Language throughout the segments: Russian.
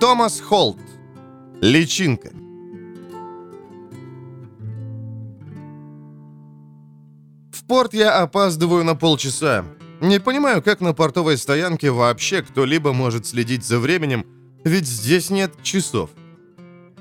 Томас Холт. Личинка. В порт я опаздываю на полчаса. Не понимаю, как на портовой стоянке вообще кто-либо может следить за временем, ведь здесь нет часов.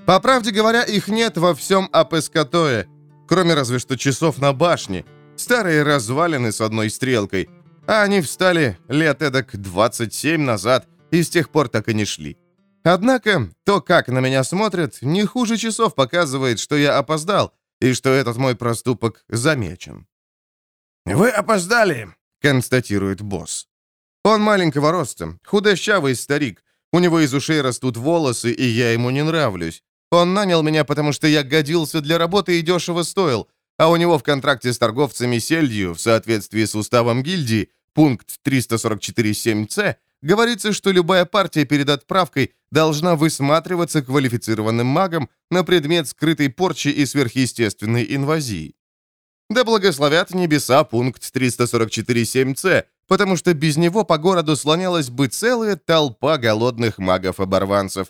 По правде говоря, их нет во всем Апескатое, кроме разве что часов на башне, старые развалины с одной стрелкой, а они встали лет эдак 27 назад и с тех пор так и не шли. Однако то, как на меня смотрят, не хуже часов показывает, что я опоздал и что этот мой проступок замечен. «Вы опоздали», — констатирует босс. Он маленького роста, худощавый старик. У него из ушей растут волосы, и я ему не нравлюсь. Он нанял меня, потому что я годился для работы и дешево стоил, а у него в контракте с торговцами сельдью, в соответствии с уставом гильдии, пункт 344.7c, говорится, что любая партия перед отправкой должна высматриваться квалифицированным магом на предмет скрытой порчи и сверхъестественной инвазии. Да благословят небеса пункт 344.7c, потому что без него по городу слонялась бы целая толпа голодных магов-оборванцев.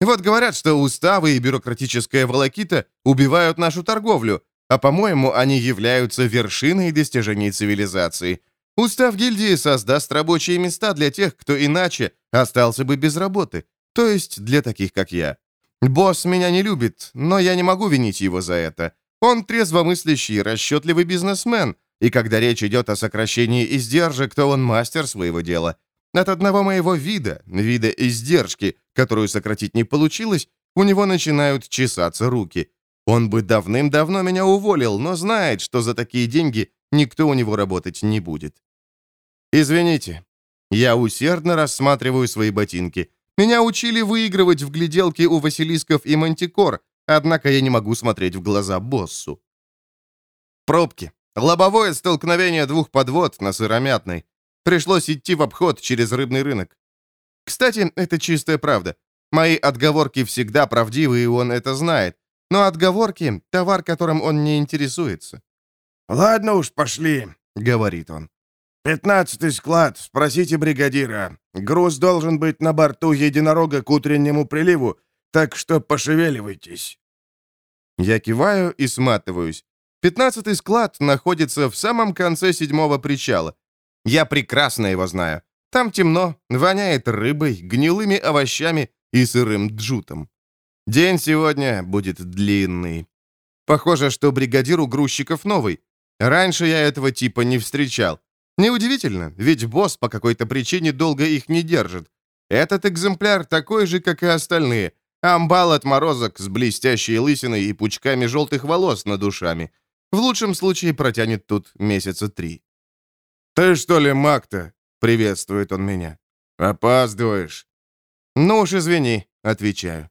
Вот говорят, что уставы и бюрократическая волокита убивают нашу торговлю, а, по-моему, они являются вершиной достижений цивилизации – Устав гильдии создаст рабочие места для тех, кто иначе остался бы без работы, то есть для таких, как я. Босс меня не любит, но я не могу винить его за это. Он трезвомыслящий, расчетливый бизнесмен, и когда речь идет о сокращении издержек, то он мастер своего дела. От одного моего вида, вида издержки, которую сократить не получилось, у него начинают чесаться руки. Он бы давным-давно меня уволил, но знает, что за такие деньги никто у него работать не будет. «Извините, я усердно рассматриваю свои ботинки. Меня учили выигрывать в гляделке у Василисков и Мантикор, однако я не могу смотреть в глаза боссу. Пробки. Лобовое столкновение двух подвод на Сыромятной. Пришлось идти в обход через рыбный рынок. Кстати, это чистая правда. Мои отговорки всегда правдивы, и он это знает. Но отговорки — товар, которым он не интересуется. «Ладно уж, пошли», — говорит он. «Пятнадцатый склад. Спросите бригадира. Груз должен быть на борту единорога к утреннему приливу, так что пошевеливайтесь». Я киваю и сматываюсь. Пятнадцатый склад находится в самом конце седьмого причала. Я прекрасно его знаю. Там темно, воняет рыбой, гнилыми овощами и сырым джутом. День сегодня будет длинный. Похоже, что бригадир у грузчиков новый. Раньше я этого типа не встречал. Неудивительно, ведь босс по какой-то причине долго их не держит. Этот экземпляр такой же, как и остальные. Амбал отморозок с блестящей лысиной и пучками желтых волос над душами. В лучшем случае протянет тут месяца три. «Ты что ли маг-то?» — приветствует он меня. «Опаздываешь». «Ну уж извини», — отвечаю.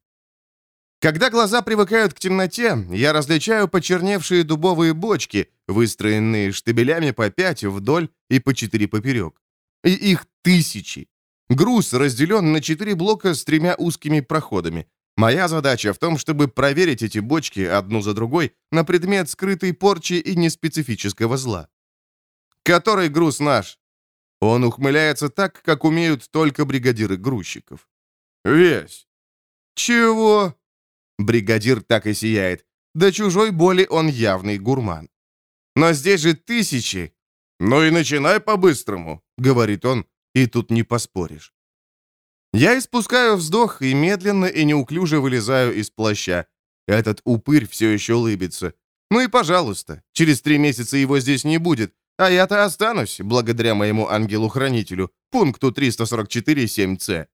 Когда глаза привыкают к темноте, я различаю почерневшие дубовые бочки, выстроенные штабелями по пять вдоль и по четыре поперек. И их тысячи. Груз разделен на четыре блока с тремя узкими проходами. Моя задача в том, чтобы проверить эти бочки одну за другой на предмет скрытой порчи и неспецифического зла. Который груз наш? Он ухмыляется так, как умеют только бригадиры грузчиков. Весь. Чего? Бригадир так и сияет. До чужой боли он явный гурман. Но здесь же тысячи. Ну и начинай по-быстрому, говорит он, и тут не поспоришь. Я испускаю вздох и медленно и неуклюже вылезаю из плаща. Этот упырь все еще улыбится. Ну и пожалуйста, через три месяца его здесь не будет, а я-то останусь, благодаря моему ангелу-хранителю, пункту 344.7c.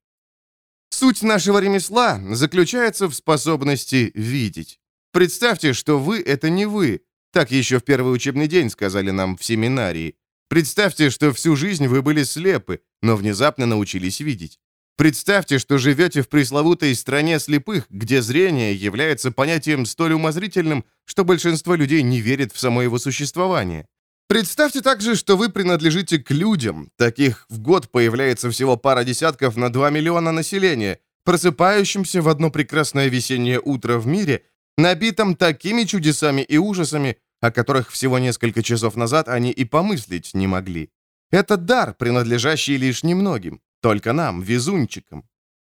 Суть нашего ремесла заключается в способности видеть. Представьте, что вы — это не вы. Так еще в первый учебный день сказали нам в семинарии. Представьте, что всю жизнь вы были слепы, но внезапно научились видеть. Представьте, что живете в пресловутой стране слепых, где зрение является понятием столь умозрительным, что большинство людей не верит в само его существование. Представьте также, что вы принадлежите к людям. Таких в год появляется всего пара десятков на 2 миллиона населения, просыпающимся в одно прекрасное весеннее утро в мире, набитом такими чудесами и ужасами, о которых всего несколько часов назад они и помыслить не могли. Это дар, принадлежащий лишь немногим, только нам, везунчикам.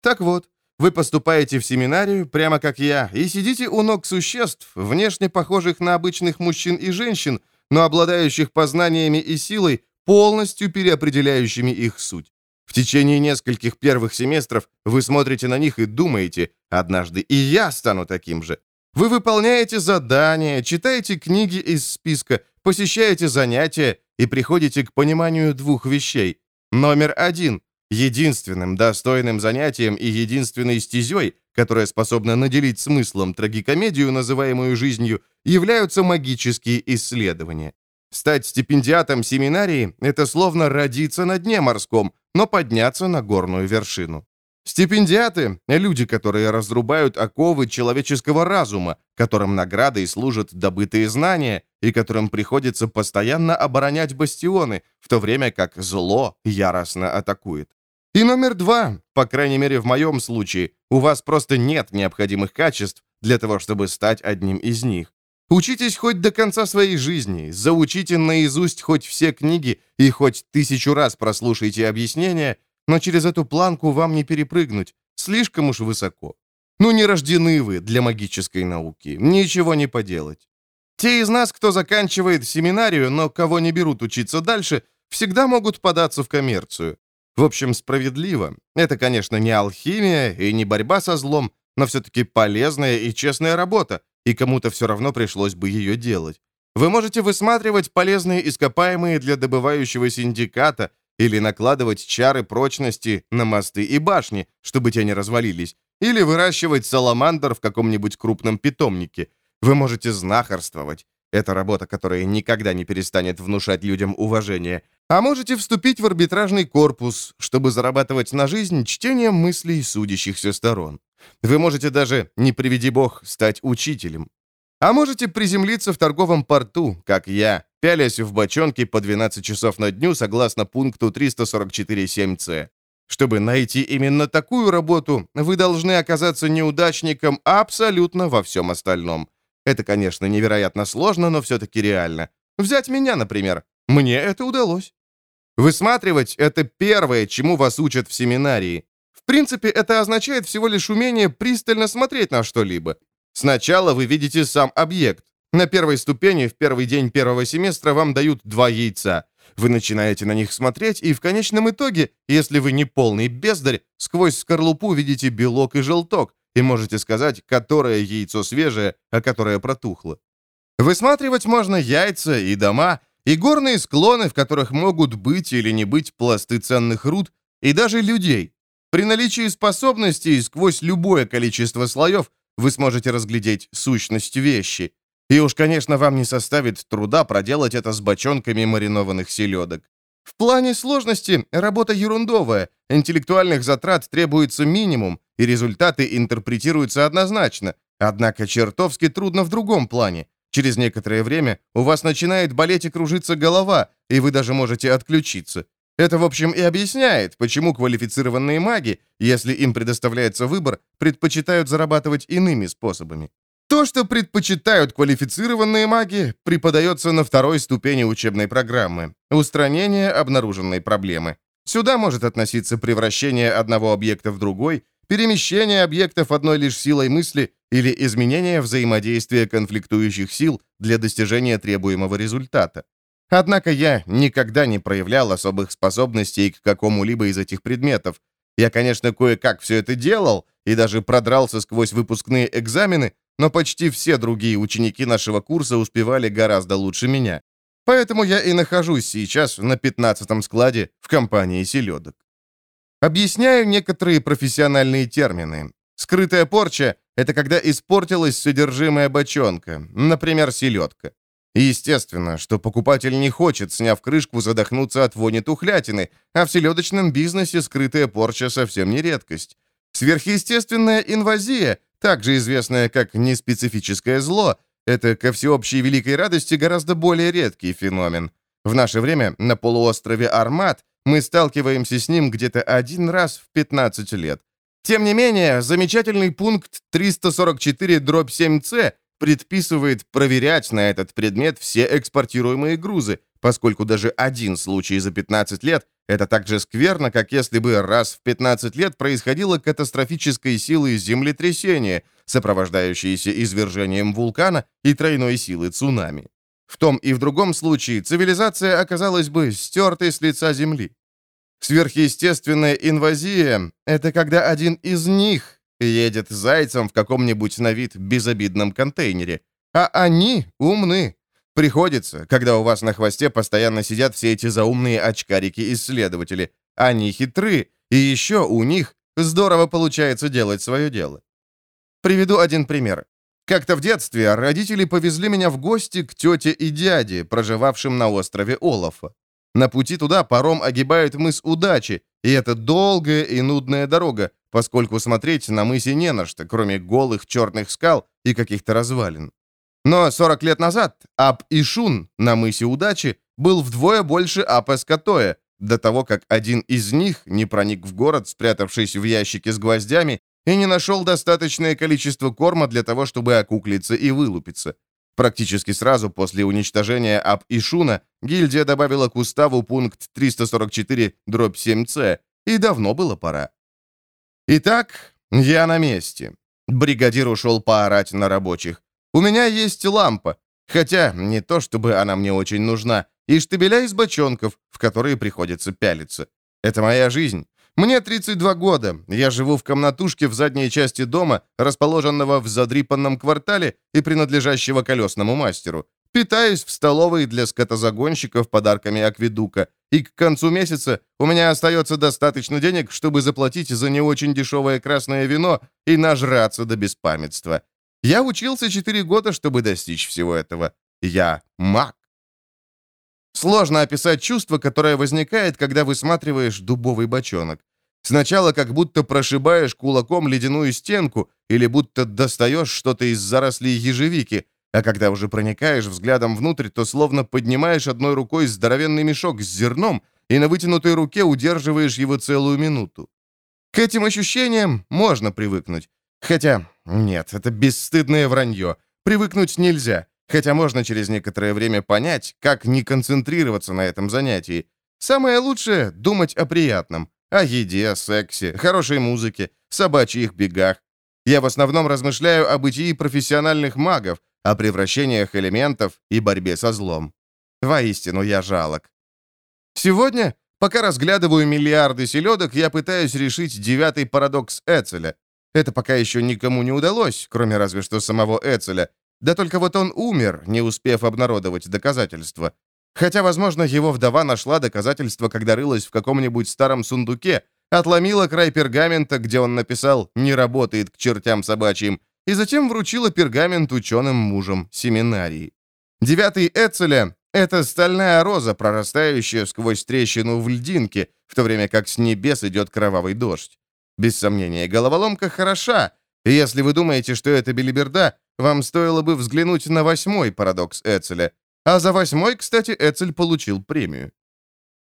Так вот, Вы поступаете в семинарию, прямо как я, и сидите у ног существ, внешне похожих на обычных мужчин и женщин, но обладающих познаниями и силой, полностью переопределяющими их суть. В течение нескольких первых семестров вы смотрите на них и думаете, однажды и я стану таким же. Вы выполняете задания, читаете книги из списка, посещаете занятия и приходите к пониманию двух вещей. Номер один. Единственным достойным занятием и единственной стезей, которая способна наделить смыслом трагикомедию, называемую жизнью, являются магические исследования. Стать стипендиатом семинарии – это словно родиться на дне морском, но подняться на горную вершину. Стипендиаты – люди, которые разрубают оковы человеческого разума, которым наградой служат добытые знания и которым приходится постоянно оборонять бастионы, в то время как зло яростно атакует. И номер два, по крайней мере в моем случае, у вас просто нет необходимых качеств для того, чтобы стать одним из них. Учитесь хоть до конца своей жизни, заучите наизусть хоть все книги и хоть тысячу раз прослушайте объяснения, но через эту планку вам не перепрыгнуть, слишком уж высоко. Ну не рождены вы для магической науки, ничего не поделать. Те из нас, кто заканчивает семинарию, но кого не берут учиться дальше, всегда могут податься в коммерцию. В общем, справедливо. Это, конечно, не алхимия и не борьба со злом, но все-таки полезная и честная работа, и кому-то все равно пришлось бы ее делать. Вы можете высматривать полезные ископаемые для добывающего синдиката или накладывать чары прочности на мосты и башни, чтобы те не развалились, или выращивать саламандр в каком-нибудь крупном питомнике. Вы можете знахарствовать. Это работа, которая никогда не перестанет внушать людям уважение. А можете вступить в арбитражный корпус, чтобы зарабатывать на жизнь чтением мыслей судящихся сторон. Вы можете даже, не приведи бог, стать учителем. А можете приземлиться в торговом порту, как я, пялясь в бочонке по 12 часов на дню согласно пункту 344.7c. Чтобы найти именно такую работу, вы должны оказаться неудачником абсолютно во всем остальном. Это, конечно, невероятно сложно, но все-таки реально. Взять меня, например. Мне это удалось. Высматривать — это первое, чему вас учат в семинарии. В принципе, это означает всего лишь умение пристально смотреть на что-либо. Сначала вы видите сам объект. На первой ступени в первый день первого семестра вам дают два яйца. Вы начинаете на них смотреть, и в конечном итоге, если вы не полный бездарь, сквозь скорлупу видите белок и желток, и можете сказать, которое яйцо свежее, а которое протухло. Высматривать можно яйца и дома, и горные склоны, в которых могут быть или не быть пласты ценных руд, и даже людей. При наличии способностей сквозь любое количество слоев вы сможете разглядеть сущность вещи. И уж, конечно, вам не составит труда проделать это с бочонками маринованных селедок. В плане сложности работа ерундовая, интеллектуальных затрат требуется минимум, и результаты интерпретируются однозначно, однако чертовски трудно в другом плане. Через некоторое время у вас начинает болеть и кружиться голова, и вы даже можете отключиться. Это, в общем, и объясняет, почему квалифицированные маги, если им предоставляется выбор, предпочитают зарабатывать иными способами. То, что предпочитают квалифицированные маги, преподается на второй ступени учебной программы – устранение обнаруженной проблемы. Сюда может относиться превращение одного объекта в другой, перемещение объектов одной лишь силой мысли или изменение взаимодействия конфликтующих сил для достижения требуемого результата. Однако я никогда не проявлял особых способностей к какому-либо из этих предметов. Я, конечно, кое-как все это делал и даже продрался сквозь выпускные экзамены, но почти все другие ученики нашего курса успевали гораздо лучше меня. Поэтому я и нахожусь сейчас на 15-м складе в компании селедок. Объясняю некоторые профессиональные термины. Скрытая порча — это когда испортилось содержимое бочонка, например, селедка. Естественно, что покупатель не хочет, сняв крышку, задохнуться от вони тухлятины, а в селедочном бизнесе скрытая порча совсем не редкость. Сверхъестественная инвазия, также известная как неспецифическое зло, это, ко всеобщей великой радости, гораздо более редкий феномен. В наше время на полуострове Армат мы сталкиваемся с ним где-то один раз в 15 лет. Тем не менее, замечательный пункт 344-7c предписывает проверять на этот предмет все экспортируемые грузы, поскольку даже один случай за 15 лет — это так же скверно, как если бы раз в 15 лет происходило катастрофической силой землетрясение, сопровождающееся извержением вулкана и тройной силы цунами. В том и в другом случае цивилизация оказалась бы стертой с лица Земли. Сверхъестественная инвазия — это когда один из них едет зайцем в каком-нибудь на вид безобидном контейнере, а они умны. Приходится, когда у вас на хвосте постоянно сидят все эти заумные очкарики-исследователи. Они хитры, и еще у них здорово получается делать свое дело. Приведу один пример. Как-то в детстве родители повезли меня в гости к тете и дяде, проживавшим на острове Олафа. На пути туда паром огибает мыс Удачи, и это долгая и нудная дорога, поскольку смотреть на мысе не на что, кроме голых черных скал и каких-то развалин. Но 40 лет назад Ап-Ишун на мысе Удачи был вдвое больше Ап-Эскатоя, до того, как один из них не проник в город, спрятавшись в ящике с гвоздями, и не нашел достаточное количество корма для того, чтобы окуклиться и вылупиться. Практически сразу после уничтожения Ап-Ишуна гильдия добавила к уставу пункт 344-7c, и давно было пора. Итак, я на месте. Бригадир ушел поорать на рабочих. У меня есть лампа, хотя не то, чтобы она мне очень нужна, и штабеля из бочонков, в которые приходится пялиться. Это моя жизнь. Мне 32 года, я живу в комнатушке в задней части дома, расположенного в задрипанном квартале и принадлежащего колесному мастеру. Питаюсь в столовой для скотозагонщиков подарками акведука, и к концу месяца у меня остается достаточно денег, чтобы заплатить за не очень дешевое красное вино и нажраться до беспамятства. Я учился 4 года, чтобы достичь всего этого. Я маг. Сложно описать чувство, которое возникает, когда высматриваешь дубовый бочонок. Сначала как будто прошибаешь кулаком ледяную стенку или будто достаешь что-то из зарослей ежевики, а когда уже проникаешь взглядом внутрь, то словно поднимаешь одной рукой здоровенный мешок с зерном и на вытянутой руке удерживаешь его целую минуту. К этим ощущениям можно привыкнуть. Хотя, нет, это бесстыдное вранье. Привыкнуть нельзя. Хотя можно через некоторое время понять, как не концентрироваться на этом занятии. Самое лучшее — думать о приятном. О еде, сексе, хорошей музыке, собачьих бегах. Я в основном размышляю о бытии профессиональных магов, о превращениях элементов и борьбе со злом. Воистину, я жалок. Сегодня, пока разглядываю миллиарды селедок, я пытаюсь решить девятый парадокс Эцеля. Это пока еще никому не удалось, кроме разве что самого Эцеля, да только вот он умер, не успев обнародовать доказательства. Хотя, возможно, его вдова нашла доказательства, когда рылась в каком-нибудь старом сундуке, отломила край пергамента, где он написал «не работает к чертям собачьим», и затем вручила пергамент ученым мужам семинарии. Девятый Эцеля — это стальная роза, прорастающая сквозь трещину в льдинке, в то время как с небес идет кровавый дождь. Без сомнения, головоломка хороша, и если вы думаете, что это белиберда, вам стоило бы взглянуть на восьмой парадокс Эцеля. А за восьмой, кстати, Эцель получил премию.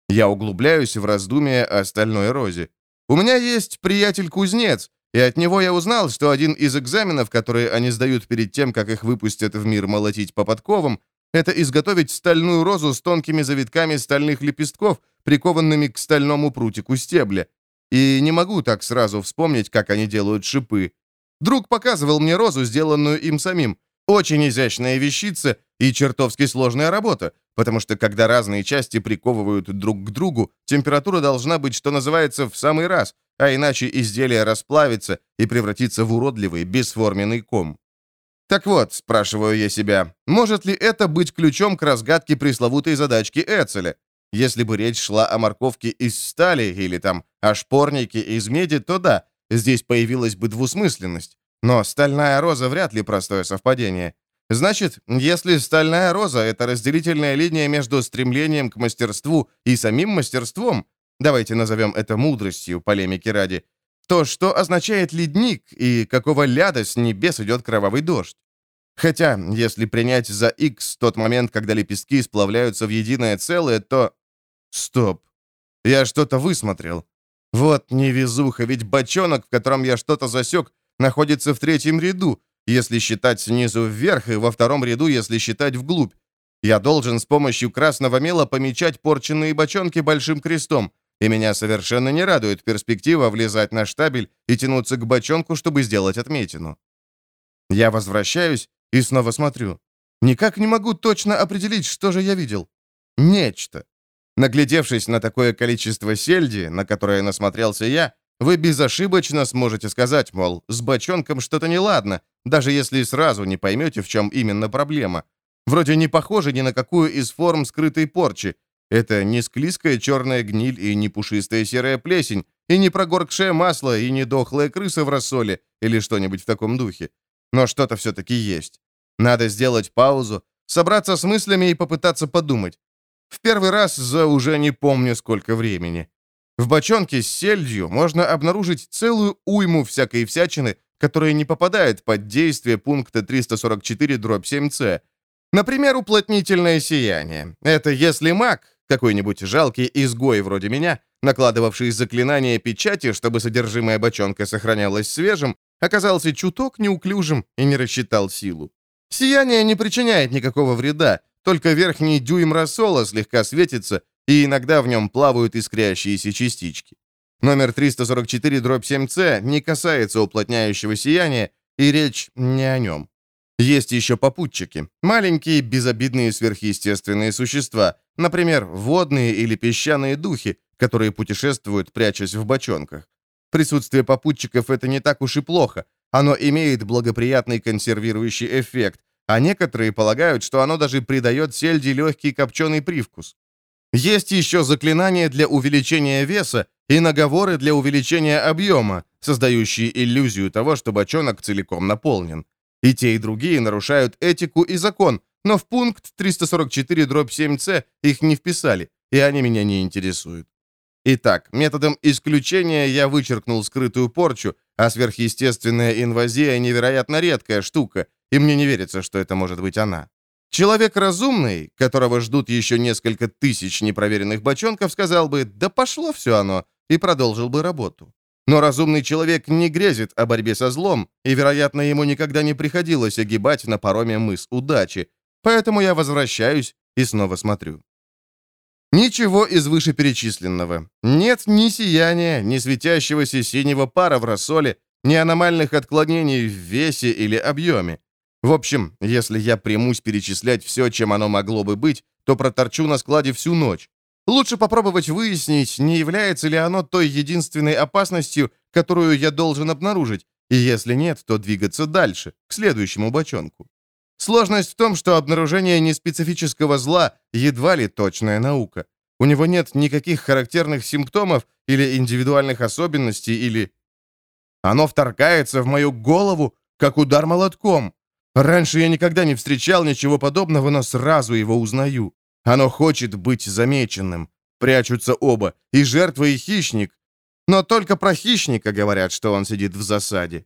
Я углубляюсь в раздумие о стальной розе. У меня есть приятель-кузнец, и от него я узнал, что один из экзаменов, которые они сдают перед тем, как их выпустят в мир молотить по подковам, это изготовить стальную розу с тонкими завитками стальных лепестков, прикованными к стальному прутику стебля. И не могу так сразу вспомнить, как они делают шипы. Друг показывал мне розу, сделанную им самим. Очень изящная вещица и чертовски сложная работа, потому что когда разные части приковывают друг к другу, температура должна быть, что называется, в самый раз, а иначе изделие расплавится и превратится в уродливый, бесформенный ком. Так вот, спрашиваю я себя, может ли это быть ключом к разгадке пресловутой задачки Эцеля? Если бы речь шла о морковке из стали или там о шпорнике из меди, то да, Здесь появилась бы двусмысленность. Но стальная роза вряд ли простое совпадение. Значит, если стальная роза — это разделительная линия между стремлением к мастерству и самим мастерством, давайте назовем это мудростью, полемики ради, то что означает ледник и какого ляда с небес идет кровавый дождь? Хотя, если принять за X тот момент, когда лепестки сплавляются в единое целое, то... Стоп. Я что-то высмотрел. Вот невезуха, ведь бочонок, в котором я что-то засек, находится в третьем ряду, если считать снизу вверх, и во втором ряду, если считать вглубь. Я должен с помощью красного мела помечать порченные бочонки большим крестом, и меня совершенно не радует перспектива влезать на штабель и тянуться к бочонку, чтобы сделать отметину. Я возвращаюсь и снова смотрю. Никак не могу точно определить, что же я видел. Нечто. Наглядевшись на такое количество сельди, на которое насмотрелся я, вы безошибочно сможете сказать, мол, с бочонком что-то неладно, даже если сразу не поймете, в чем именно проблема. Вроде не похоже ни на какую из форм скрытой порчи. Это не склизкая черная гниль и не пушистая серая плесень, и не прогоркшее масло, и не дохлая крыса в рассоле, или что-нибудь в таком духе. Но что-то все-таки есть. Надо сделать паузу, собраться с мыслями и попытаться подумать. В первый раз за уже не помню сколько времени. В бочонке с сельдью можно обнаружить целую уйму всякой всячины, которая не попадает под действие пункта 344-7c. Например, уплотнительное сияние. Это если маг, какой-нибудь жалкий изгой вроде меня, накладывавший заклинание печати, чтобы содержимое бочонка сохранялось свежим, оказался чуток неуклюжим и не рассчитал силу. Сияние не причиняет никакого вреда, только верхний дюйм рассола слегка светится, и иногда в нем плавают искрящиеся частички. Номер 344-7c не касается уплотняющего сияния, и речь не о нем. Есть еще попутчики, маленькие безобидные сверхъестественные существа, например, водные или песчаные духи, которые путешествуют, прячась в бочонках. Присутствие попутчиков — это не так уж и плохо, оно имеет благоприятный консервирующий эффект, а некоторые полагают, что оно даже придает сельди легкий копченый привкус. Есть еще заклинания для увеличения веса и наговоры для увеличения объема, создающие иллюзию того, что бочонок целиком наполнен. И те, и другие нарушают этику и закон, но в пункт 344-7c их не вписали, и они меня не интересуют. Итак, методом исключения я вычеркнул скрытую порчу, а сверхъестественная инвазия невероятно редкая штука, и мне не верится, что это может быть она. Человек разумный, которого ждут еще несколько тысяч непроверенных бочонков, сказал бы «да пошло все оно» и продолжил бы работу. Но разумный человек не грезит о борьбе со злом, и, вероятно, ему никогда не приходилось огибать на пароме мыс удачи, поэтому я возвращаюсь и снова смотрю. Ничего из вышеперечисленного. Нет ни сияния, ни светящегося синего пара в рассоле, ни аномальных отклонений в весе или объеме. В общем, если я примусь перечислять все, чем оно могло бы быть, то проторчу на складе всю ночь. Лучше попробовать выяснить, не является ли оно той единственной опасностью, которую я должен обнаружить, и если нет, то двигаться дальше, к следующему бочонку. Сложность в том, что обнаружение неспецифического зла едва ли точная наука. У него нет никаких характерных симптомов или индивидуальных особенностей, или... Оно вторгается в мою голову, как удар молотком. Раньше я никогда не встречал ничего подобного, но сразу его узнаю. Оно хочет быть замеченным. Прячутся оба, и жертва, и хищник. Но только про хищника говорят, что он сидит в засаде.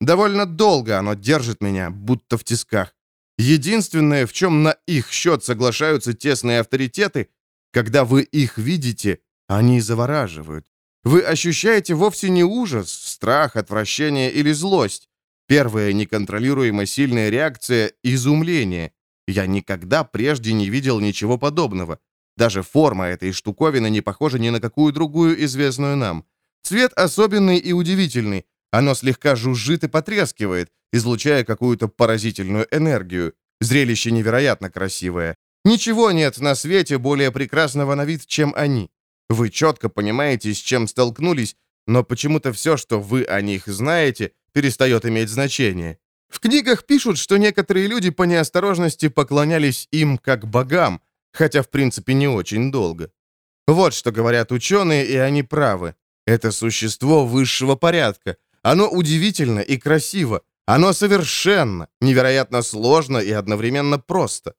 Довольно долго оно держит меня, будто в тисках. Единственное, в чем на их счет соглашаются тесные авторитеты, когда вы их видите, они завораживают. Вы ощущаете вовсе не ужас, страх, отвращение или злость. Первая неконтролируемо сильная реакция — изумление. Я никогда прежде не видел ничего подобного. Даже форма этой штуковины не похожа ни на какую другую известную нам. Цвет особенный и удивительный. Оно слегка жужжит и потрескивает, излучая какую-то поразительную энергию. Зрелище невероятно красивое. Ничего нет на свете более прекрасного на вид, чем они. Вы четко понимаете, с чем столкнулись, но почему-то все, что вы о них знаете, перестает иметь значение. В книгах пишут, что некоторые люди по неосторожности поклонялись им как богам, хотя в принципе не очень долго. Вот что говорят ученые, и они правы. Это существо высшего порядка. Оно удивительно и красиво. Оно совершенно, невероятно сложно и одновременно просто.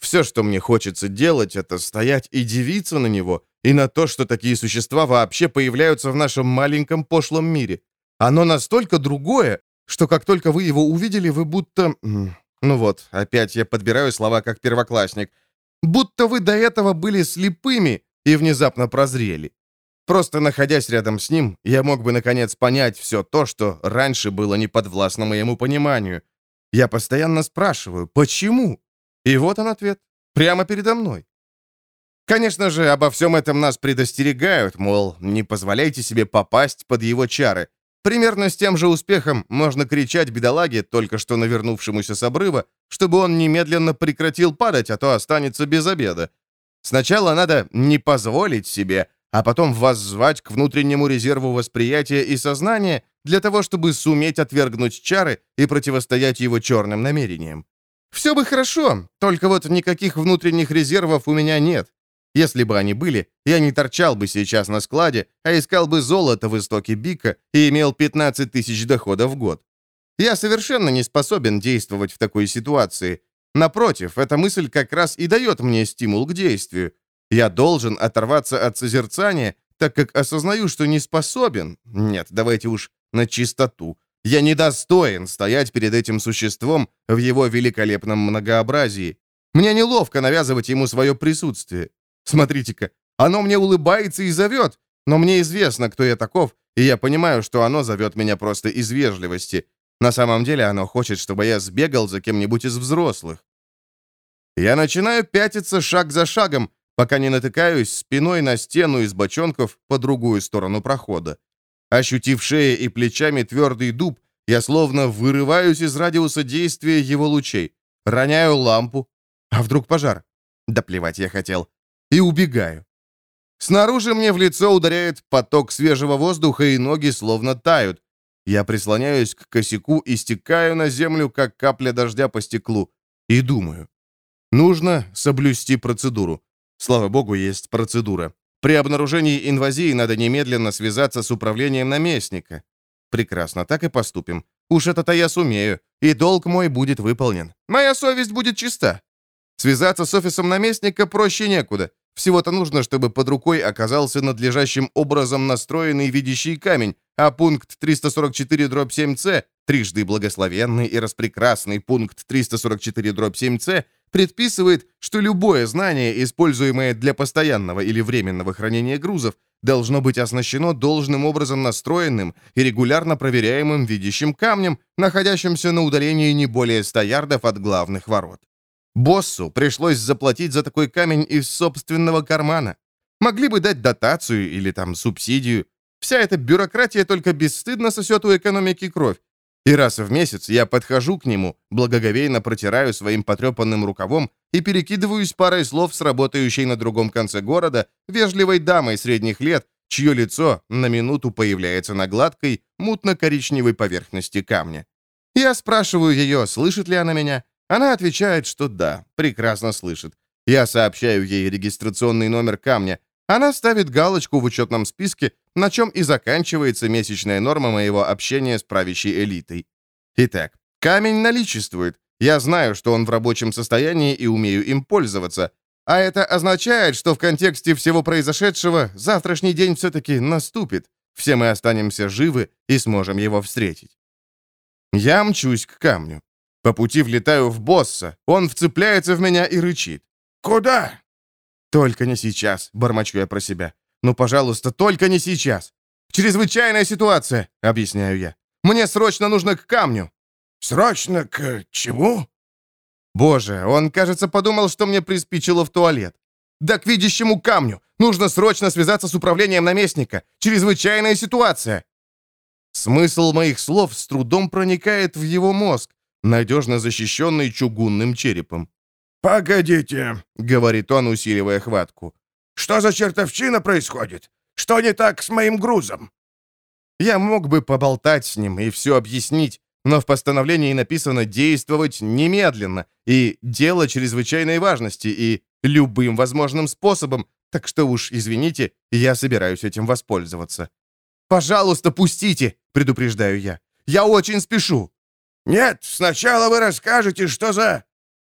Все, что мне хочется делать, это стоять и дивиться на него, и на то, что такие существа вообще появляются в нашем маленьком пошлом мире. Оно настолько другое, что как только вы его увидели, вы будто... Ну вот, опять я подбираю слова как первоклассник. Будто вы до этого были слепыми и внезапно прозрели. Просто находясь рядом с ним, я мог бы наконец понять все то, что раньше было не подвластно моему пониманию. Я постоянно спрашиваю, почему? И вот он ответ. Прямо передо мной. Конечно же, обо всем этом нас предостерегают, мол, не позволяйте себе попасть под его чары. Примерно с тем же успехом можно кричать бедолаге, только что навернувшемуся с обрыва, чтобы он немедленно прекратил падать, а то останется без обеда. Сначала надо не позволить себе, а потом воззвать к внутреннему резерву восприятия и сознания для того, чтобы суметь отвергнуть чары и противостоять его черным намерениям. Все бы хорошо, только вот никаких внутренних резервов у меня нет. Если бы они были, я не торчал бы сейчас на складе, а искал бы золото в истоке Бика и имел 15 тысяч доходов в год. Я совершенно не способен действовать в такой ситуации. Напротив, эта мысль как раз и дает мне стимул к действию. Я должен оторваться от созерцания, так как осознаю, что не способен. Нет, давайте уж на чистоту. Я недостоин стоять перед этим существом в его великолепном многообразии. Мне неловко навязывать ему свое присутствие. Смотрите-ка, оно мне улыбается и зовет, но мне известно, кто я таков, и я понимаю, что оно зовет меня просто из вежливости. На самом деле оно хочет, чтобы я сбегал за кем-нибудь из взрослых. Я начинаю пятиться шаг за шагом, пока не натыкаюсь спиной на стену из бочонков по другую сторону прохода. Ощутив шеей и плечами твердый дуб, я словно вырываюсь из радиуса действия его лучей, роняю лампу. А вдруг пожар? Да плевать я хотел и убегаю. Снаружи мне в лицо ударяет поток свежего воздуха, и ноги словно тают. Я прислоняюсь к косяку и стекаю на землю, как капля дождя по стеклу, и думаю. Нужно соблюсти процедуру. Слава богу, есть процедура. При обнаружении инвазии надо немедленно связаться с управлением наместника. Прекрасно, так и поступим. Уж это-то я сумею, и долг мой будет выполнен. Моя совесть будет чиста. Связаться с офисом наместника проще некуда. Всего-то нужно, чтобы под рукой оказался надлежащим образом настроенный видящий камень, а пункт 344-7c, трижды благословенный и распрекрасный пункт 344-7c, предписывает, что любое знание, используемое для постоянного или временного хранения грузов, должно быть оснащено должным образом настроенным и регулярно проверяемым видящим камнем, находящимся на удалении не более 100 ярдов от главных ворот. Боссу пришлось заплатить за такой камень из собственного кармана. Могли бы дать дотацию или там субсидию. Вся эта бюрократия только бесстыдно сосет у экономики кровь. И раз в месяц я подхожу к нему, благоговейно протираю своим потрепанным рукавом и перекидываюсь парой слов с работающей на другом конце города вежливой дамой средних лет, чье лицо на минуту появляется на гладкой, мутно-коричневой поверхности камня. Я спрашиваю ее, слышит ли она меня, она отвечает, что да, прекрасно слышит. Я сообщаю ей регистрационный номер камня. Она ставит галочку в учетном списке, на чем и заканчивается месячная норма моего общения с правящей элитой. Итак, камень наличествует. Я знаю, что он в рабочем состоянии и умею им пользоваться. А это означает, что в контексте всего произошедшего завтрашний день все-таки наступит. Все мы останемся живы и сможем его встретить. Я мчусь к камню. По пути влетаю в босса. Он вцепляется в меня и рычит. «Куда?» «Только не сейчас», — бормочу я про себя. «Ну, пожалуйста, только не сейчас. Чрезвычайная ситуация», — объясняю я. «Мне срочно нужно к камню». «Срочно к чему?» Боже, он, кажется, подумал, что мне приспичило в туалет. «Да к видящему камню! Нужно срочно связаться с управлением наместника! Чрезвычайная ситуация!» Смысл моих слов с трудом проникает в его мозг, надежно защищенный чугунным черепом. «Погодите», — говорит он, усиливая хватку. «Что за чертовщина происходит? Что не так с моим грузом?» Я мог бы поболтать с ним и все объяснить, но в постановлении написано действовать немедленно, и дело чрезвычайной важности, и любым возможным способом, так что уж, извините, я собираюсь этим воспользоваться. «Пожалуйста, пустите!» — предупреждаю я. «Я очень спешу!» «Нет, сначала вы расскажете, что за...»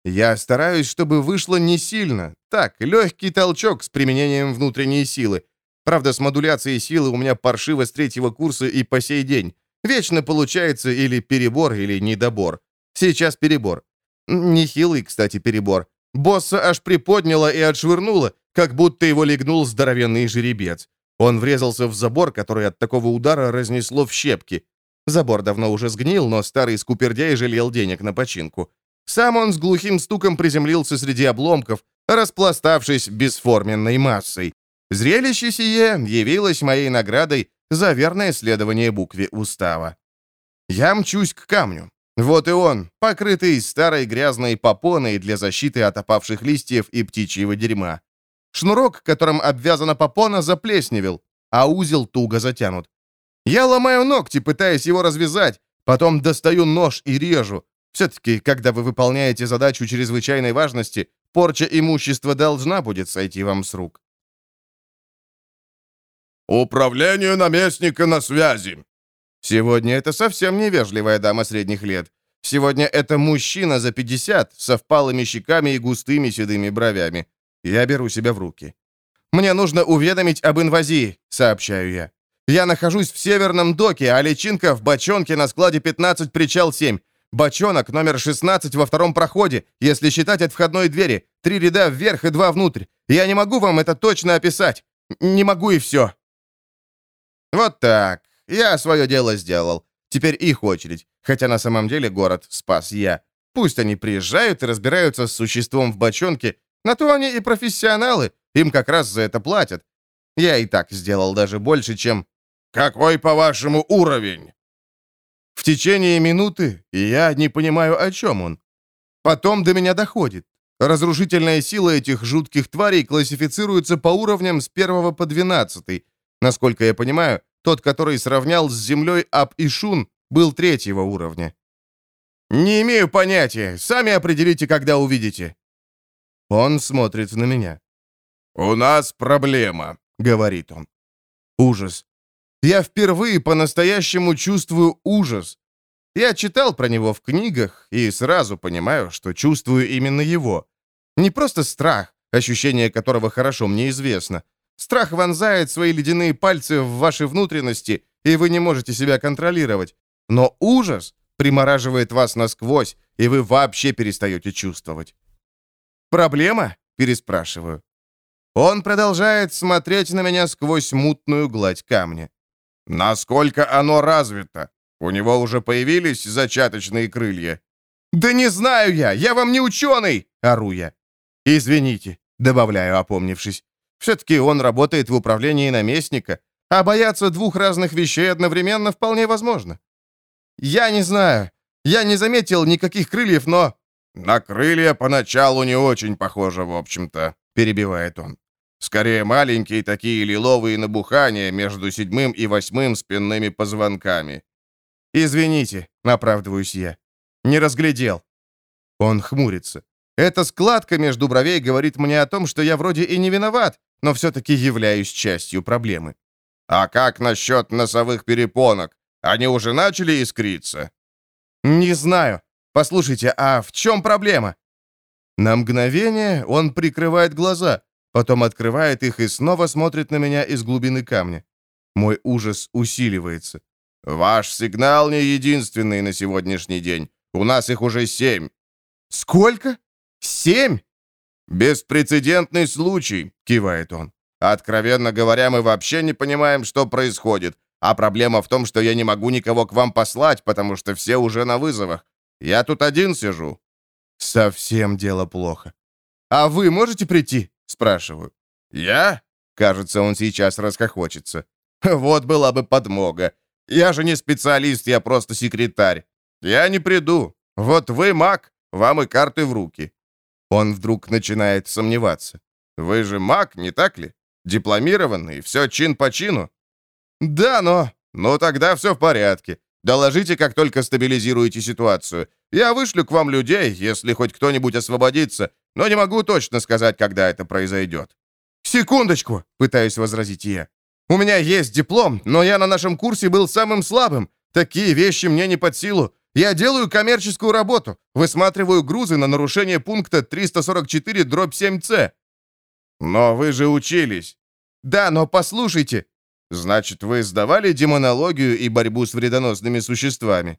Я стараюсь, чтобы вышло не сильно. Так, легкий толчок с применением внутренней силы. Правда, с модуляцией силы у меня паршиво с третьего курса и по сей день. Вечно получается или перебор, или недобор. Сейчас перебор. Нехилый, кстати, перебор. Босса аж приподняло и отшвырнуло, как будто его легнул здоровенный жеребец. Он врезался в забор, который от такого удара разнесло в щепки. Забор давно уже сгнил, но старый скупердяй жалел денег на починку. Сам он с глухим стуком приземлился среди обломков, распластавшись бесформенной массой. Зрелище сие явилось моей наградой за верное следование букве устава. Я мчусь к камню. Вот и он, покрытый старой грязной попоной для защиты от опавших листьев и птичьего дерьма. Шнурок, которым обвязана попона, заплесневел, а узел туго затянут. Я ломаю ногти, пытаясь его развязать, потом достаю нож и режу. Все-таки, когда вы выполняете задачу чрезвычайной важности, порча имущества должна будет сойти вам с рук. «Управлению наместника на связи!» Сегодня это совсем невежливая дама средних лет. Сегодня это мужчина за 50 со впалыми щеками и густыми седыми бровями. Я беру себя в руки. «Мне нужно уведомить об инвазии», — сообщаю я. «Я нахожусь в северном доке, а личинка в бочонке на складе 15, причал 7. Бочонок номер 16 во втором проходе, если считать от входной двери. Три ряда вверх и два внутрь. Я не могу вам это точно описать. Не могу и все». Вот так. Я свое дело сделал. Теперь их очередь. Хотя на самом деле город спас я. Пусть они приезжают и разбираются с существом в бочонке. На то они и профессионалы. Им как раз за это платят. Я и так сделал даже больше, чем... «Какой, по-вашему, уровень?» В течение минуты я не понимаю, о чем он. Потом до меня доходит. Разрушительная сила этих жутких тварей классифицируется по уровням с 1 по 12. Насколько я понимаю, тот, который сравнял с землей Аб-Ишун, был третьего уровня. «Не имею понятия. Сами определите, когда увидите». Он смотрит на меня. «У нас проблема», — говорит он. Ужас. Я впервые по-настоящему чувствую ужас. Я читал про него в книгах и сразу понимаю, что чувствую именно его. Не просто страх, ощущение которого хорошо мне известно, Страх вонзает свои ледяные пальцы в ваши внутренности, и вы не можете себя контролировать. Но ужас примораживает вас насквозь, и вы вообще перестаете чувствовать. «Проблема?» — переспрашиваю. Он продолжает смотреть на меня сквозь мутную гладь камня. «Насколько оно развито? У него уже появились зачаточные крылья?» «Да не знаю я! Я вам не ученый!» — ору я. «Извините», — добавляю, опомнившись. Все-таки он работает в управлении наместника, а бояться двух разных вещей одновременно вполне возможно. Я не знаю. Я не заметил никаких крыльев, но... «На крылья поначалу не очень похоже, в общем-то», — перебивает он. «Скорее маленькие такие лиловые набухания между седьмым и восьмым спинными позвонками». «Извините», — оправдываюсь я. «Не разглядел». Он хмурится. Эта складка между бровей говорит мне о том, что я вроде и не виноват, но все-таки являюсь частью проблемы. «А как насчет носовых перепонок? Они уже начали искриться?» «Не знаю. Послушайте, а в чем проблема?» На мгновение он прикрывает глаза, потом открывает их и снова смотрит на меня из глубины камня. Мой ужас усиливается. «Ваш сигнал не единственный на сегодняшний день. У нас их уже семь». «Сколько? Семь?» «Беспрецедентный случай», — кивает он. «Откровенно говоря, мы вообще не понимаем, что происходит. А проблема в том, что я не могу никого к вам послать, потому что все уже на вызовах. Я тут один сижу». «Совсем дело плохо». «А вы можете прийти?» — спрашиваю. «Я?» Кажется, он сейчас расхохочется. «Вот была бы подмога. Я же не специалист, я просто секретарь. Я не приду. Вот вы маг, вам и карты в руки. Он вдруг начинает сомневаться. «Вы же маг, не так ли? Дипломированный, все чин по чину?» «Да, но...» «Ну, тогда все в порядке. Доложите, как только стабилизируете ситуацию. Я вышлю к вам людей, если хоть кто-нибудь освободится, но не могу точно сказать, когда это произойдет». «Секундочку!» — пытаюсь возразить я. «У меня есть диплом, но я на нашем курсе был самым слабым. Такие вещи мне не под силу. Я делаю коммерческую работу, высматриваю грузы на нарушение пункта 344 дробь 7С. Но вы же учились. Да, но послушайте. Значит, вы сдавали демонологию и борьбу с вредоносными существами?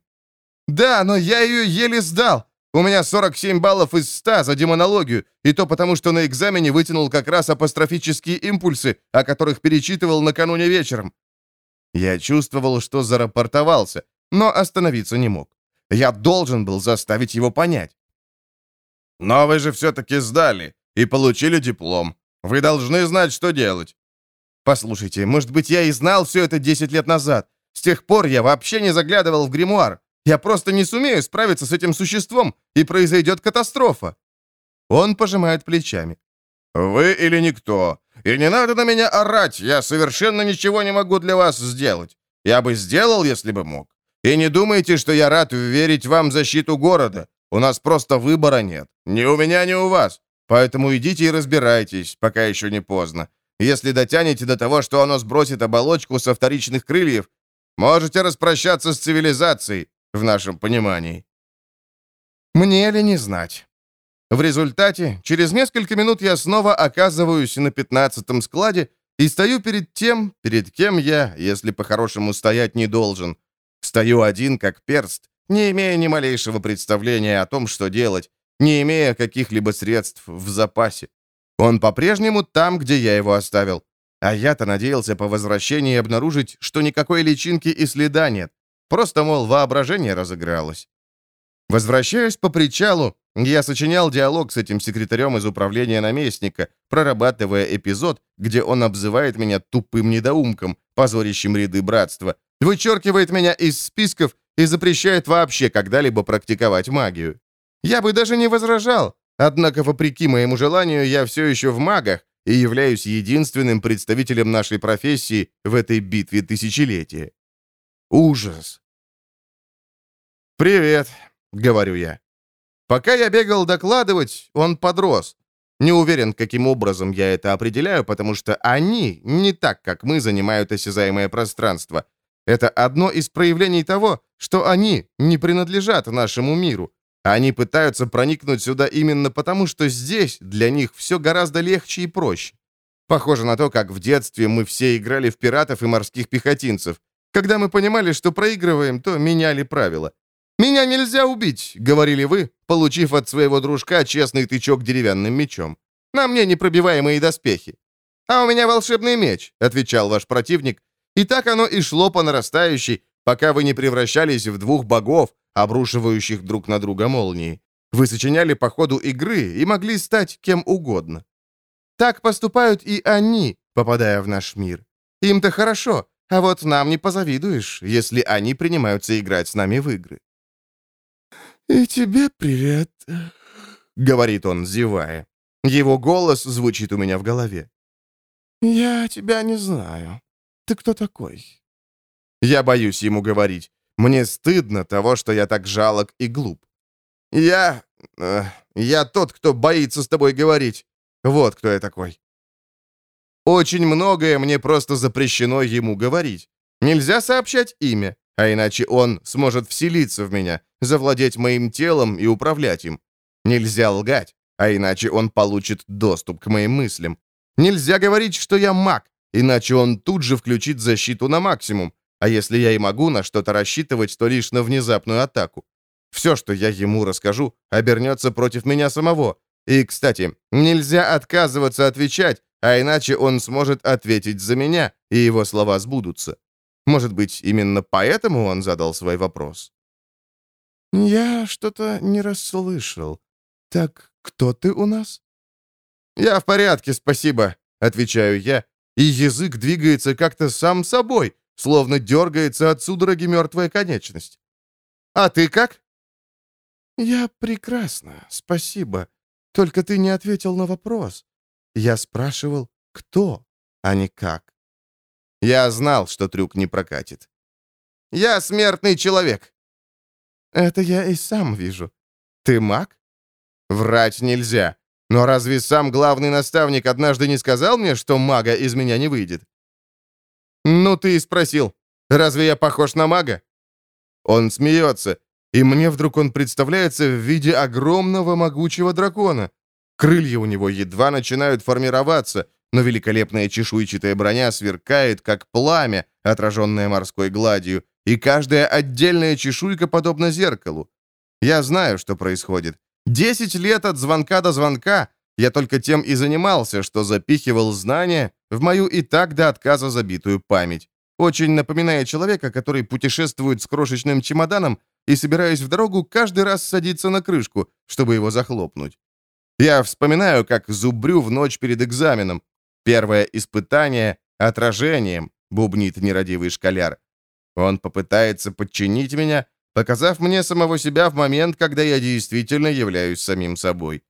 Да, но я ее еле сдал. У меня 47 баллов из 100 за демонологию, и то потому, что на экзамене вытянул как раз апострофические импульсы, о которых перечитывал накануне вечером. Я чувствовал, что зарапортовался, но остановиться не мог. Я должен был заставить его понять. «Но вы же все-таки сдали, и получили диплом. Вы должны знать, что делать». «Послушайте, может быть, я и знал все это 10 лет назад. С тех пор я вообще не заглядывал в гримуар. Я просто не сумею справиться с этим существом, и произойдет катастрофа». Он пожимает плечами. «Вы или никто. И не надо на меня орать, я совершенно ничего не могу для вас сделать. Я бы сделал, если бы мог. И не думайте, что я рад верить вам защиту города. У нас просто выбора нет. Ни у меня, ни у вас. Поэтому идите и разбирайтесь, пока еще не поздно. Если дотянете до того, что оно сбросит оболочку со вторичных крыльев, можете распрощаться с цивилизацией, в нашем понимании. Мне ли не знать? В результате, через несколько минут я снова оказываюсь на пятнадцатом складе и стою перед тем, перед кем я, если по-хорошему стоять не должен. Стою один, как перст, не имея ни малейшего представления о том, что делать, не имея каких-либо средств в запасе. Он по-прежнему там, где я его оставил. А я-то надеялся по возвращении обнаружить, что никакой личинки и следа нет. Просто, мол, воображение разыгралось. Возвращаясь по причалу, я сочинял диалог с этим секретарем из управления наместника, прорабатывая эпизод, где он обзывает меня тупым недоумком, позорящим ряды братства, вычеркивает меня из списков и запрещает вообще когда-либо практиковать магию. Я бы даже не возражал, однако, вопреки моему желанию, я все еще в магах и являюсь единственным представителем нашей профессии в этой битве тысячелетия. Ужас. «Привет», — говорю я. Пока я бегал докладывать, он подрос. Не уверен, каким образом я это определяю, потому что они, не так, как мы, занимают осязаемое пространство. Это одно из проявлений того, что они не принадлежат нашему миру. Они пытаются проникнуть сюда именно потому, что здесь для них все гораздо легче и проще. Похоже на то, как в детстве мы все играли в пиратов и морских пехотинцев. Когда мы понимали, что проигрываем, то меняли правила. «Меня нельзя убить», — говорили вы, получив от своего дружка честный тычок деревянным мечом. «На мне непробиваемые доспехи». «А у меня волшебный меч», — отвечал ваш противник. И так оно и шло по нарастающей, пока вы не превращались в двух богов, обрушивающих друг на друга молнии. Вы сочиняли по ходу игры и могли стать кем угодно. Так поступают и они, попадая в наш мир. Им-то хорошо, а вот нам не позавидуешь, если они принимаются играть с нами в игры. «И тебе привет», — говорит он, зевая. Его голос звучит у меня в голове. «Я тебя не знаю. Ты кто такой?» Я боюсь ему говорить. Мне стыдно того, что я так жалок и глуп. Я... Э, я тот, кто боится с тобой говорить. Вот кто я такой. Очень многое мне просто запрещено ему говорить. Нельзя сообщать имя, а иначе он сможет вселиться в меня, завладеть моим телом и управлять им. Нельзя лгать, а иначе он получит доступ к моим мыслям. Нельзя говорить, что я маг, иначе он тут же включит защиту на максимум, а если я и могу на что-то рассчитывать, то лишь на внезапную атаку. Все, что я ему расскажу, обернется против меня самого. И, кстати, нельзя отказываться отвечать, а иначе он сможет ответить за меня, и его слова сбудутся. Может быть, именно поэтому он задал свой вопрос? «Я что-то не расслышал. Так кто ты у нас?» «Я в порядке, спасибо», — отвечаю я, и язык двигается как-то сам собой, словно дергается от судороги мертвая конечность. «А ты как?» «Я прекрасно, спасибо. Только ты не ответил на вопрос. Я спрашивал, кто, а не как». Я знал, что трюк не прокатит. «Я смертный человек». «Это я и сам вижу. Ты маг?» «Врать нельзя. Но разве сам главный наставник однажды не сказал мне, что мага из меня не выйдет?» «Ну, ты и спросил, разве я похож на мага?» Он смеется, и мне вдруг он представляется в виде огромного могучего дракона. Крылья у него едва начинают формироваться, но великолепная чешуйчатая броня сверкает, как пламя, отраженное морской гладью, и каждая отдельная чешуйка подобна зеркалу. Я знаю, что происходит. Десять лет от звонка до звонка я только тем и занимался, что запихивал знания в мою и так до отказа забитую память. Очень напоминая человека, который путешествует с крошечным чемоданом и, собираясь в дорогу, каждый раз садится на крышку, чтобы его захлопнуть. Я вспоминаю, как зубрю в ночь перед экзаменом. Первое испытание — отражением, бубнит нерадивый школяр. Он попытается подчинить меня, показав мне самого себя в момент, когда я действительно являюсь самим собой.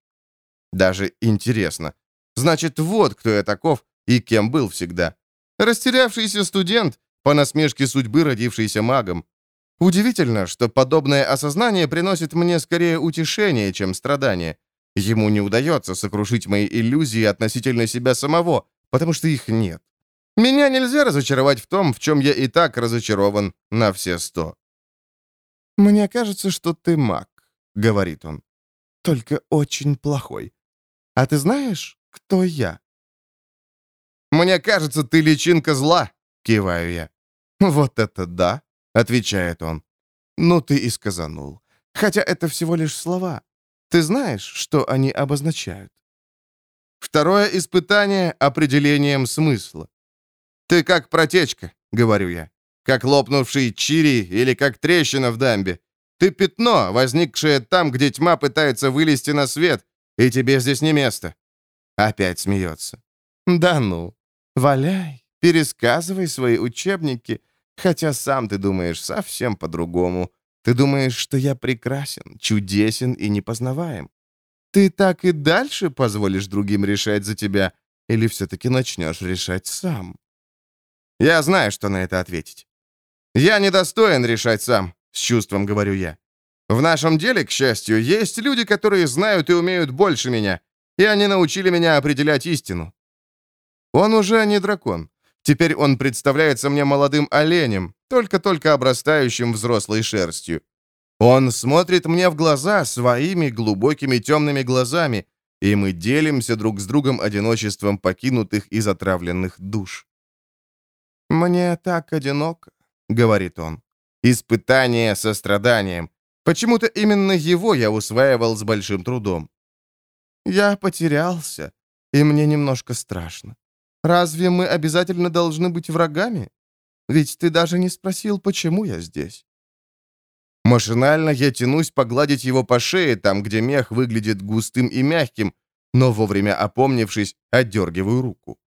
Даже интересно. Значит, вот кто я таков и кем был всегда. Растерявшийся студент, по насмешке судьбы родившийся магом. Удивительно, что подобное осознание приносит мне скорее утешение, чем страдание. Ему не удается сокрушить мои иллюзии относительно себя самого, потому что их нет. Меня нельзя разочаровать в том, в чем я и так разочарован на все сто. «Мне кажется, что ты маг», — говорит он. «Только очень плохой. А ты знаешь, кто я?» «Мне кажется, ты личинка зла», — киваю я. «Вот это да», — отвечает он. «Ну ты и сказанул. Хотя это всего лишь слова. Ты знаешь, что они обозначают?» Второе испытание — определением смысла. «Ты как протечка», — говорю я, «как лопнувший чири или как трещина в дамбе. Ты пятно, возникшее там, где тьма пытается вылезти на свет, и тебе здесь не место». Опять смеется. «Да ну, валяй, пересказывай свои учебники, хотя сам ты думаешь совсем по-другому. Ты думаешь, что я прекрасен, чудесен и непознаваем. Ты так и дальше позволишь другим решать за тебя, или все-таки начнешь решать сам?» Я знаю, что на это ответить. «Я недостоин решать сам», — с чувством говорю я. «В нашем деле, к счастью, есть люди, которые знают и умеют больше меня, и они научили меня определять истину». Он уже не дракон. Теперь он представляется мне молодым оленем, только-только обрастающим взрослой шерстью. Он смотрит мне в глаза своими глубокими темными глазами, и мы делимся друг с другом одиночеством покинутых и затравленных душ. «Мне так одиноко», — говорит он. «Испытание состраданием. Почему-то именно его я усваивал с большим трудом. Я потерялся, и мне немножко страшно. Разве мы обязательно должны быть врагами? Ведь ты даже не спросил, почему я здесь». Машинально я тянусь погладить его по шее, там, где мех выглядит густым и мягким, но вовремя опомнившись, отдергиваю руку.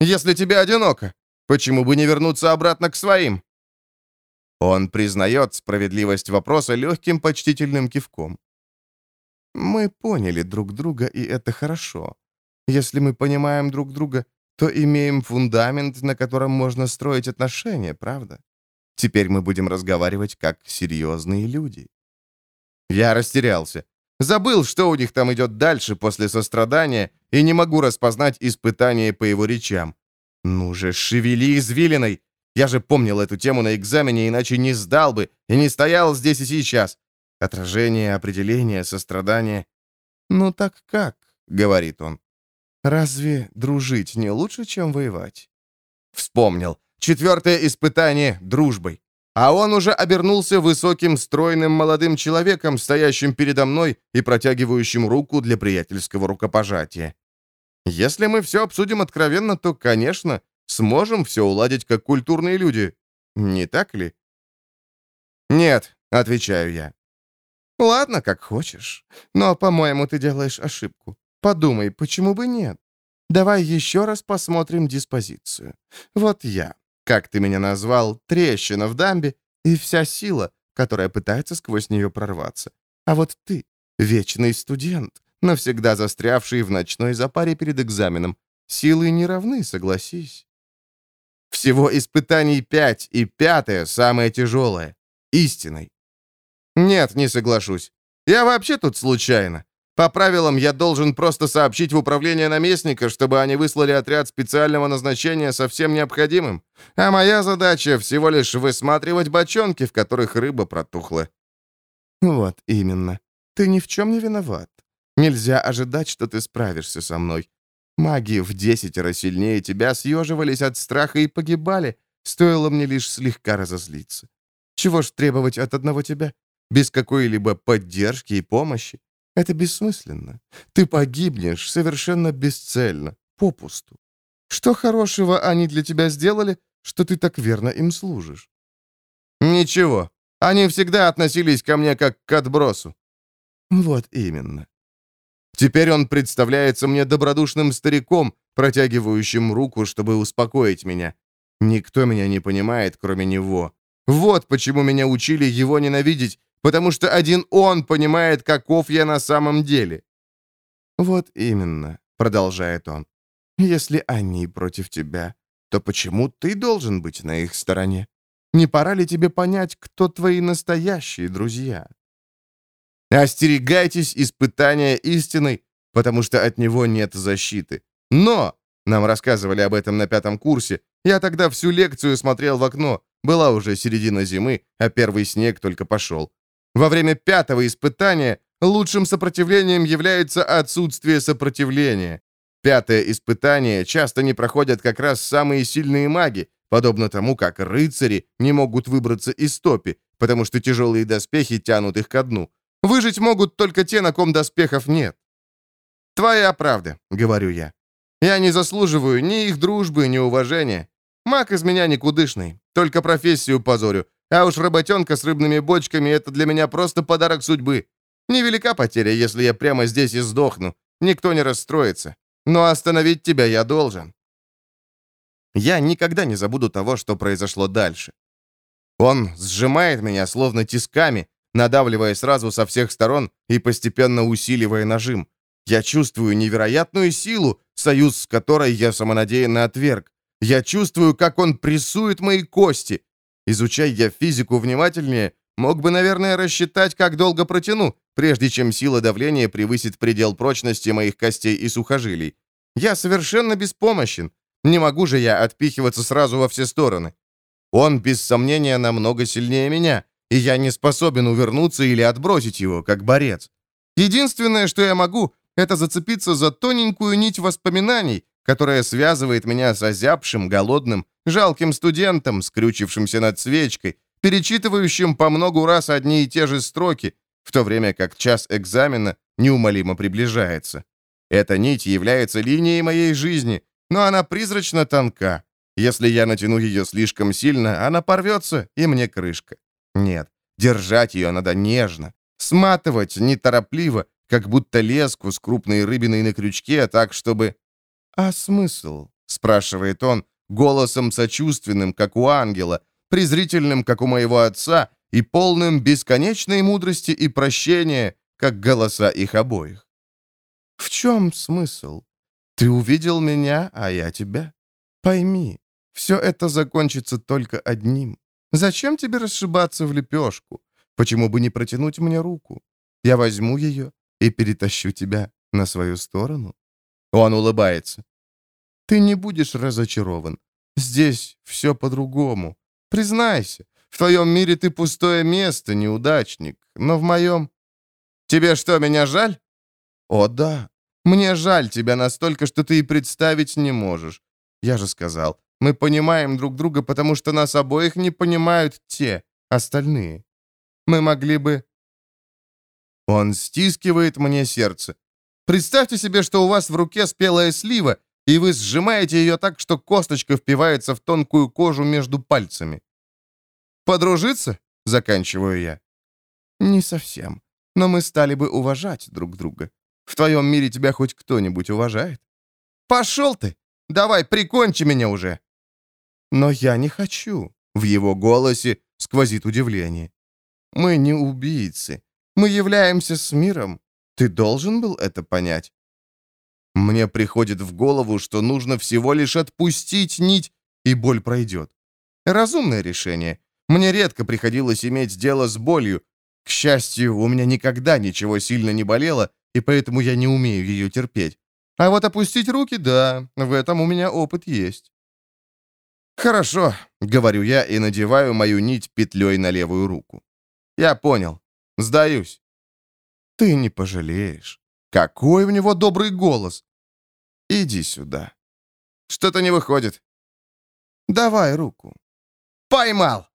«Если тебе одиноко, Почему бы не вернуться обратно к своим?» Он признает справедливость вопроса легким почтительным кивком. «Мы поняли друг друга, и это хорошо. Если мы понимаем друг друга, то имеем фундамент, на котором можно строить отношения, правда? Теперь мы будем разговаривать как серьезные люди». Я растерялся. Забыл, что у них там идет дальше после сострадания, и не могу распознать испытания по его речам. «Ну же, шевели извилиной! Я же помнил эту тему на экзамене, иначе не сдал бы и не стоял здесь и сейчас. Отражение, определение, сострадание». «Ну так как?» — говорит он. «Разве дружить не лучше, чем воевать?» Вспомнил. Четвертое испытание — дружбой. А он уже обернулся высоким, стройным молодым человеком, стоящим передо мной и протягивающим руку для приятельского рукопожатия. Если мы все обсудим откровенно, то, конечно, сможем все уладить как культурные люди. Не так ли? Нет, отвечаю я. Ладно, как хочешь. Но, по-моему, ты делаешь ошибку. Подумай, почему бы нет? Давай еще раз посмотрим диспозицию. Вот я, как ты меня назвал, трещина в дамбе и вся сила, которая пытается сквозь нее прорваться. А вот ты, вечный студент, навсегда застрявший в ночной запаре перед экзаменом. Силы не равны, согласись. Всего испытаний пять, и пятое, самое тяжелое, истиной. Нет, не соглашусь. Я вообще тут случайно. По правилам, я должен просто сообщить в управление наместника, чтобы они выслали отряд специального назначения со всем необходимым. А моя задача всего лишь высматривать бочонки, в которых рыба протухла. Вот именно. Ты ни в чем не виноват. Нельзя ожидать, что ты справишься со мной. Маги в десятеро сильнее тебя съеживались от страха и погибали. Стоило мне лишь слегка разозлиться. Чего ж требовать от одного тебя? Без какой-либо поддержки и помощи? Это бессмысленно. Ты погибнешь совершенно бесцельно, попусту. Что хорошего они для тебя сделали, что ты так верно им служишь? Ничего. Они всегда относились ко мне как к отбросу. Вот именно. Теперь он представляется мне добродушным стариком, протягивающим руку, чтобы успокоить меня. Никто меня не понимает, кроме него. Вот почему меня учили его ненавидеть, потому что один он понимает, каков я на самом деле. «Вот именно», — продолжает он. «Если они против тебя, то почему ты должен быть на их стороне? Не пора ли тебе понять, кто твои настоящие друзья?» Остерегайтесь испытания истиной, потому что от него нет защиты. Но, нам рассказывали об этом на пятом курсе, я тогда всю лекцию смотрел в окно, была уже середина зимы, а первый снег только пошел. Во время пятого испытания лучшим сопротивлением является отсутствие сопротивления. Пятое испытание часто не проходят как раз самые сильные маги, подобно тому, как рыцари не могут выбраться из топи, потому что тяжелые доспехи тянут их ко дну. Выжить могут только те, на ком доспехов нет. «Твоя правда», — говорю я. «Я не заслуживаю ни их дружбы, ни уважения. Маг из меня никудышный, только профессию позорю. А уж работенка с рыбными бочками — это для меня просто подарок судьбы. Невелика потеря, если я прямо здесь и сдохну. Никто не расстроится. Но остановить тебя я должен». Я никогда не забуду того, что произошло дальше. Он сжимает меня, словно тисками, надавливая сразу со всех сторон и постепенно усиливая нажим. Я чувствую невероятную силу, союз с которой я самонадеянно отверг. Я чувствую, как он прессует мои кости. Изучая я физику внимательнее, мог бы, наверное, рассчитать, как долго протяну, прежде чем сила давления превысит предел прочности моих костей и сухожилий. Я совершенно беспомощен. Не могу же я отпихиваться сразу во все стороны. Он, без сомнения, намного сильнее меня, и я не способен увернуться или отбросить его, как борец. Единственное, что я могу, это зацепиться за тоненькую нить воспоминаний, которая связывает меня с озябшим, голодным, жалким студентом, скрючившимся над свечкой, перечитывающим по многу раз одни и те же строки, в то время как час экзамена неумолимо приближается. Эта нить является линией моей жизни, но она призрачно тонка. Если я натяну ее слишком сильно, она порвется, и мне крышка. Нет, держать ее надо нежно, сматывать неторопливо, как будто леску с крупной рыбиной на крючке, так чтобы... «А смысл?» — спрашивает он, голосом сочувственным, как у ангела, презрительным, как у моего отца, и полным бесконечной мудрости и прощения, как голоса их обоих. «В чем смысл? Ты увидел меня, а я тебя. Пойми, все это закончится только одним. Зачем тебе расшибаться в лепешку? Почему бы не протянуть мне руку? Я возьму ее и перетащу тебя на свою сторону». Он улыбается. «Ты не будешь разочарован. Здесь все по-другому. Признайся, в твоем мире ты пустое место, неудачник, но в моем... Тебе что, меня жаль? О, да. Мне жаль тебя настолько, что ты и представить не можешь. Я же сказал, мы понимаем друг друга, потому что нас обоих не понимают те, остальные. Мы могли бы... Он стискивает мне сердце. Представьте себе, что у вас в руке спелая слива, и вы сжимаете ее так, что косточка впивается в тонкую кожу между пальцами. «Подружиться?» — заканчиваю я. «Не совсем. Но мы стали бы уважать друг друга. В твоем мире тебя хоть кто-нибудь уважает?» «Пошел ты! Давай, прикончи меня уже!» «Но я не хочу». В его голосе сквозит удивление. «Мы не убийцы. Мы являемся с миром. Ты должен был это понять». Мне приходит в голову, что нужно всего лишь отпустить нить, и боль пройдет. Разумное решение. Мне редко приходилось иметь дело с болью. К счастью, у меня никогда ничего сильно не болело, и поэтому я не умею ее терпеть. А вот опустить руки, да, в этом у меня опыт есть. «Хорошо», — говорю я и надеваю мою нить петлей на левую руку. «Я понял. Сдаюсь». «Ты не пожалеешь. Какой у него добрый голос!» «Иди сюда». «Что-то не выходит». «Давай руку». «Поймал!»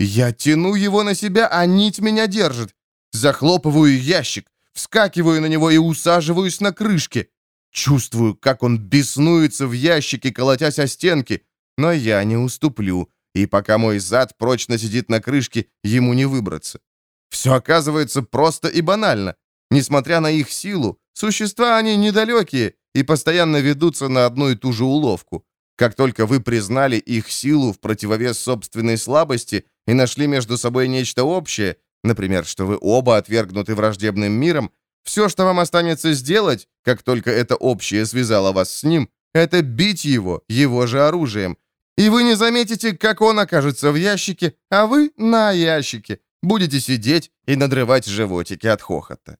Я тяну его на себя, а нить меня держит. Захлопываю ящик, вскакиваю на него и усаживаюсь на крышке. Чувствую, как он беснуется в ящике, колотясь о стенки, но я не уступлю, и пока мой зад прочно сидит на крышке, ему не выбраться. Все оказывается просто и банально. Несмотря на их силу, Существа они недалекие и постоянно ведутся на одну и ту же уловку. Как только вы признали их силу в противовес собственной слабости и нашли между собой нечто общее, например, что вы оба отвергнуты враждебным миром, все, что вам останется сделать, как только это общее связало вас с ним, это бить его, его же оружием. И вы не заметите, как он окажется в ящике, а вы на ящике. Будете сидеть и надрывать животики от хохота.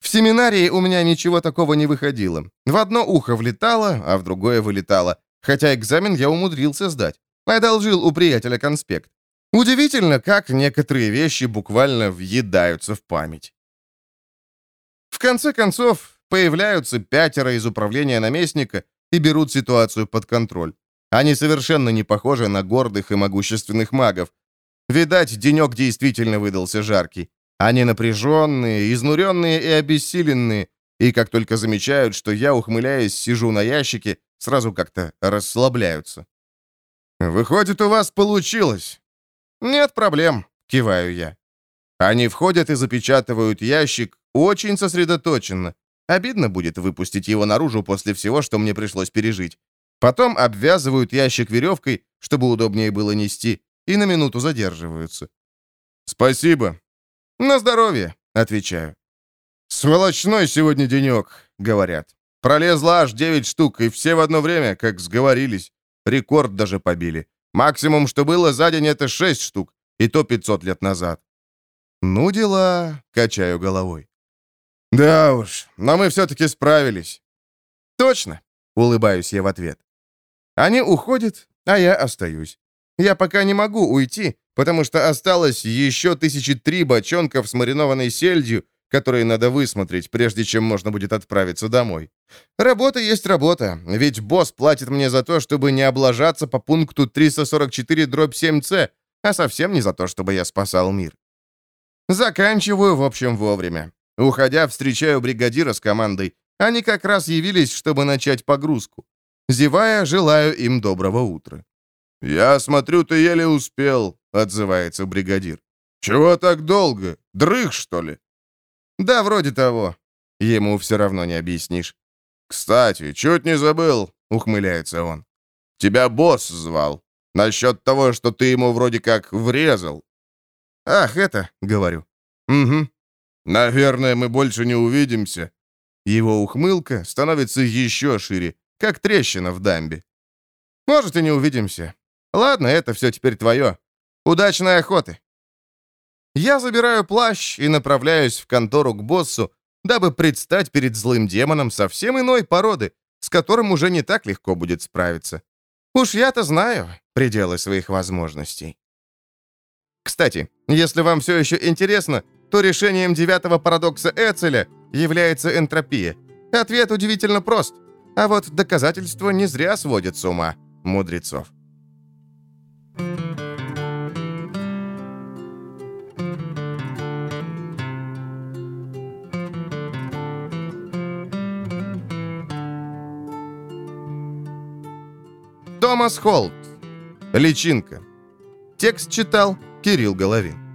В семинарии у меня ничего такого не выходило. В одно ухо влетало, а в другое вылетало. Хотя экзамен я умудрился сдать. Одолжил у приятеля конспект. Удивительно, как некоторые вещи буквально въедаются в память. В конце концов, появляются пятеро из управления наместника и берут ситуацию под контроль. Они совершенно не похожи на гордых и могущественных магов. Видать, денек действительно выдался жаркий. Они напряженные, изнуренные и обессиленные, и как только замечают, что я, ухмыляясь, сижу на ящике, сразу как-то расслабляются. «Выходит, у вас получилось?» «Нет проблем», — киваю я. Они входят и запечатывают ящик очень сосредоточенно. Обидно будет выпустить его наружу после всего, что мне пришлось пережить. Потом обвязывают ящик веревкой, чтобы удобнее было нести, и на минуту задерживаются. «Спасибо». «На здоровье», — отвечаю. «Сволочной сегодня денек», — говорят. Пролезла аж 9 штук, и все в одно время, как сговорились. Рекорд даже побили. Максимум, что было за день, это 6 штук, и то 500 лет назад. «Ну, дела», — качаю головой. «Да уж, но мы все-таки справились». «Точно», — улыбаюсь я в ответ. Они уходят, а я остаюсь. Я пока не могу уйти, потому что осталось еще тысячи три бочонков с маринованной сельдью, которые надо высмотреть, прежде чем можно будет отправиться домой. Работа есть работа, ведь босс платит мне за то, чтобы не облажаться по пункту 344-7C, а совсем не за то, чтобы я спасал мир. Заканчиваю, в общем, вовремя. Уходя, встречаю бригадира с командой. Они как раз явились, чтобы начать погрузку. Зевая, желаю им доброго утра. «Я смотрю, ты еле успел», — отзывается бригадир. «Чего так долго? Дрых, что ли?» «Да, вроде того». Ему все равно не объяснишь. «Кстати, чуть не забыл», — ухмыляется он. «Тебя босс звал. Насчет того, что ты ему вроде как врезал». «Ах, это», — говорю. «Угу. Наверное, мы больше не увидимся». Его ухмылка становится еще шире, как трещина в дамбе. «Может, и не увидимся. Ладно, это все теперь твое. Удачной охоты!» Я забираю плащ и направляюсь в контору к боссу, дабы предстать перед злым демоном совсем иной породы, с которым уже не так легко будет справиться. Уж я-то знаю пределы своих возможностей. Кстати, если вам все еще интересно, то решением девятого парадокса Эцеля является энтропия. Ответ удивительно прост, а вот доказательства не зря сводят с ума мудрецов. Томас Холт. Личинка. Текст читал Кирилл Головин.